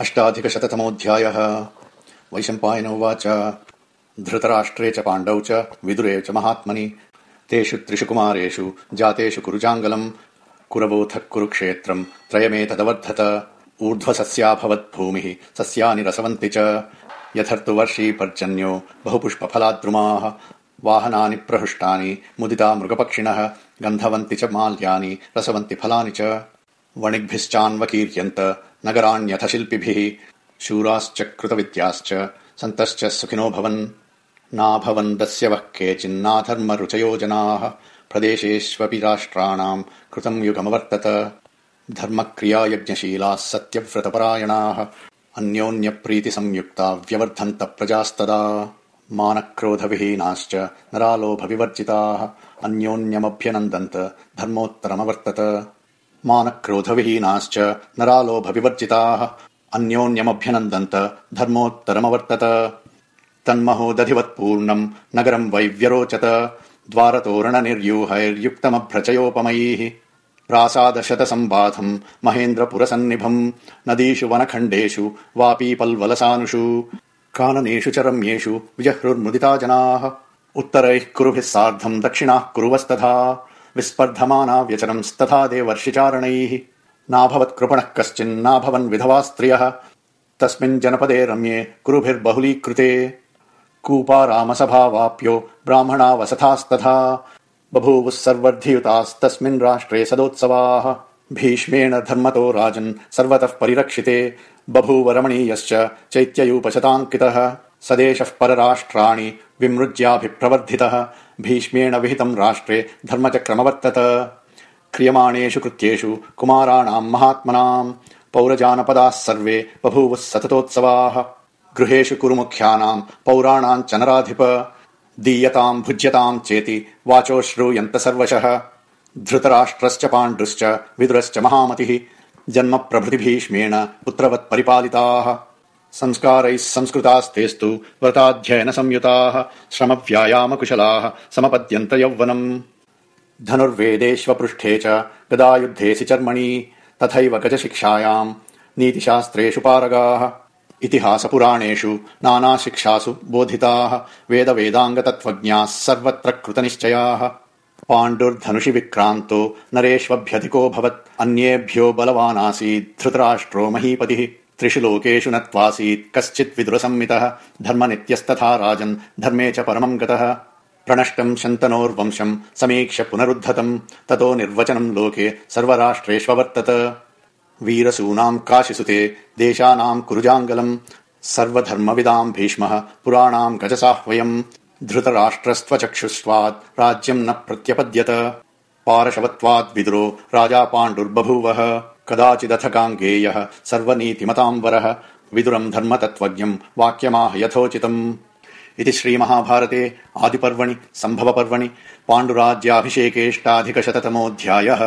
अष्टाधिकशततमोऽध्यायः। वैशम्पायन उवाच। धृतराष्ट्रे च पाण्डौ च विदुरे च महात्मनि। तेषु त्रिषु कुमारेषु जातेषु कुरुजाङ्गलम्। कुरवोऽथ कुरुक्षेत्रम् त्रयमेतदवर्धत ऊर्ध्वसस्याभवद्भूमिः सस्यानि रसवन्ति च। यथर्तुवर्षी पर्जन्यो बहुपुष्पफलाद्रुमाः। वाहनानि प्रहृष्टानि मुदिता मृगपक्षिणः। गन्धवन्ति च माल्यानि रसवन्ति फलानि च। वणिग्भिश्चान्वकीर्यन्त नगराण्यथ शिल्पिभिः शूराश्च कृतविद्याश्च सन्तश्च सुखिनो भवन्। नाभवन् दस्यवः केचिन्नाधर्मरुचयो जनाः प्रदेशेष्वपि राष्ट्राणाम् कृतम् युगमवर्तत। धर्मक्रियायज्ञशीलाः सत्यव्रतपरायणाः। अन्योन्यप्रीतिसंयुक्ता व्यवर्धन्त प्रजास्तदा। मानक्रोधविहीनाश्च नरालोभविवर्जिताः। अन्योन्यमभ्यनन्दन्त धर्मोत्तरमवर्तत मानक्रोधविहीनाश्च नरालोभविवर्जिताः। अन्योन्यमभ्यनन्दन्त धर्मोत्तरमवर्तत। तन्महोदधिवत्पूर्णम् नगरम् वै व्यरोचत द्वारतोरणनिर्यूहैर्युक्तमभ्रचयोपमैः प्रासादशतसम्बाधम् महेन्द्रपुरसन्निभम्। नदीषु वनखण्डेषु वापीपल्वलसानुषु। काननेषु च रम्येषु विजह्रुर्मुदिता जनाः उत्तरैः कुरुभिः सार्धम् दक्षिणाः कुरुवस्तथा विस्पर्धमाना व्यचरंस्तथा देवर्षिचारणैः नाभवत्कृपणः कश्चिन्नाभवन् विधवा स्त्रियः। तस्मिन् जनपदे रम्ये कुरुभिर्बहुलीकृते। कूपारामसभावाप्यो ब्राह्मणा वसथास्तथा। बभूवुः सर्वर्धियुतास्तस्मिन् राष्ट्रे सदोत्सवाः। भीष्मेण धर्मतो राजन् सर्वतः परिरक्षिते। बभूव रमणीयश्च चैत्ययूपशताङ्कितः। सदेशः परराष्ट्राणि विमृज्याभिप्रवर्धितः भीष्मेण विहितम् राष्ट्रे धर्मचक्रमवर्तत। क्रियमाणेषु कृत्येषु कुमाराणाम् महात्मनाम्। पौरजानपदाः सर्वे बभूवुः सततोत्सवाः। गृहेषु कुरुमुख्यानाम् पौराणाम् च नराधिप। दीयताम् भुज्यताम् चेति वाचो श्रूयन्त सर्वशः। धृतराष्ट्रश्च पाण्डुश्च विदुरश्च महामतिः। जन्म प्रभृति भीष्मेण पुत्रवत् परिपालिताः संस्कारैः संस्कृतास्तेस्तु व्रताध्ययन संयुताः श्रमव्यायामकुशलाः समपद्यन्त यौवनम् धनुर्वेदेष्वपृष्ठे च गदायुद्धेऽसि चर्मणि तथैव गजशिक्षायाम् नीतिशास्त्रेषु पारगाः। इतिहासपुराणेषु नानाशिक्षासु बोधिताः वेदवेदाङ्गतत्त्वज्ञाः सर्वत्र कृतनिश्चयाः। पाण्डुर्धनुषि विक्रान्तो नरेष्वभ्यधिकोऽभवत् अन्येभ्यो बलवानासीत् धृतराष्ट्रो महीपतिः त्रिषु लोकेषु नत्वासीत् कश्चित् विदुरसम्मितः धर्मनित्यस्तथा राजन् धर्मे च परमम् गतः। प्रणष्टम् शन्तनोर्वंशम् समीक्ष्य पुनरुद्धतम् ततो निर्वचनम् लोके सर्वराष्ट्रेष्ववर्तत। वीरसूनाम् काशिसुते देशानाम् कुरुजाङ्गलम्। सर्वधर्मविदाम् भीष्मः पुराणाम् गजसाह्वयम्। धृतराष्ट्रस्त्वचक्षुष्वात् राज्यम् न प्रत्यपद्यत। पारशवत्वाद्विदुरो राजा पाण्डुर्बभूवः कदाचिदथ गाङ्गेयः सर्वनीतिमताम् वरः विदुरम् धर्मतत्त्वज्ञम् वाक्यमाह यथोचितम्। इति श्रीमहाभारते आदिपर्वणि सम्भवपर्वणि पाण्डुराज्याभिषेकेष्टाधिकशततमोऽध्यायः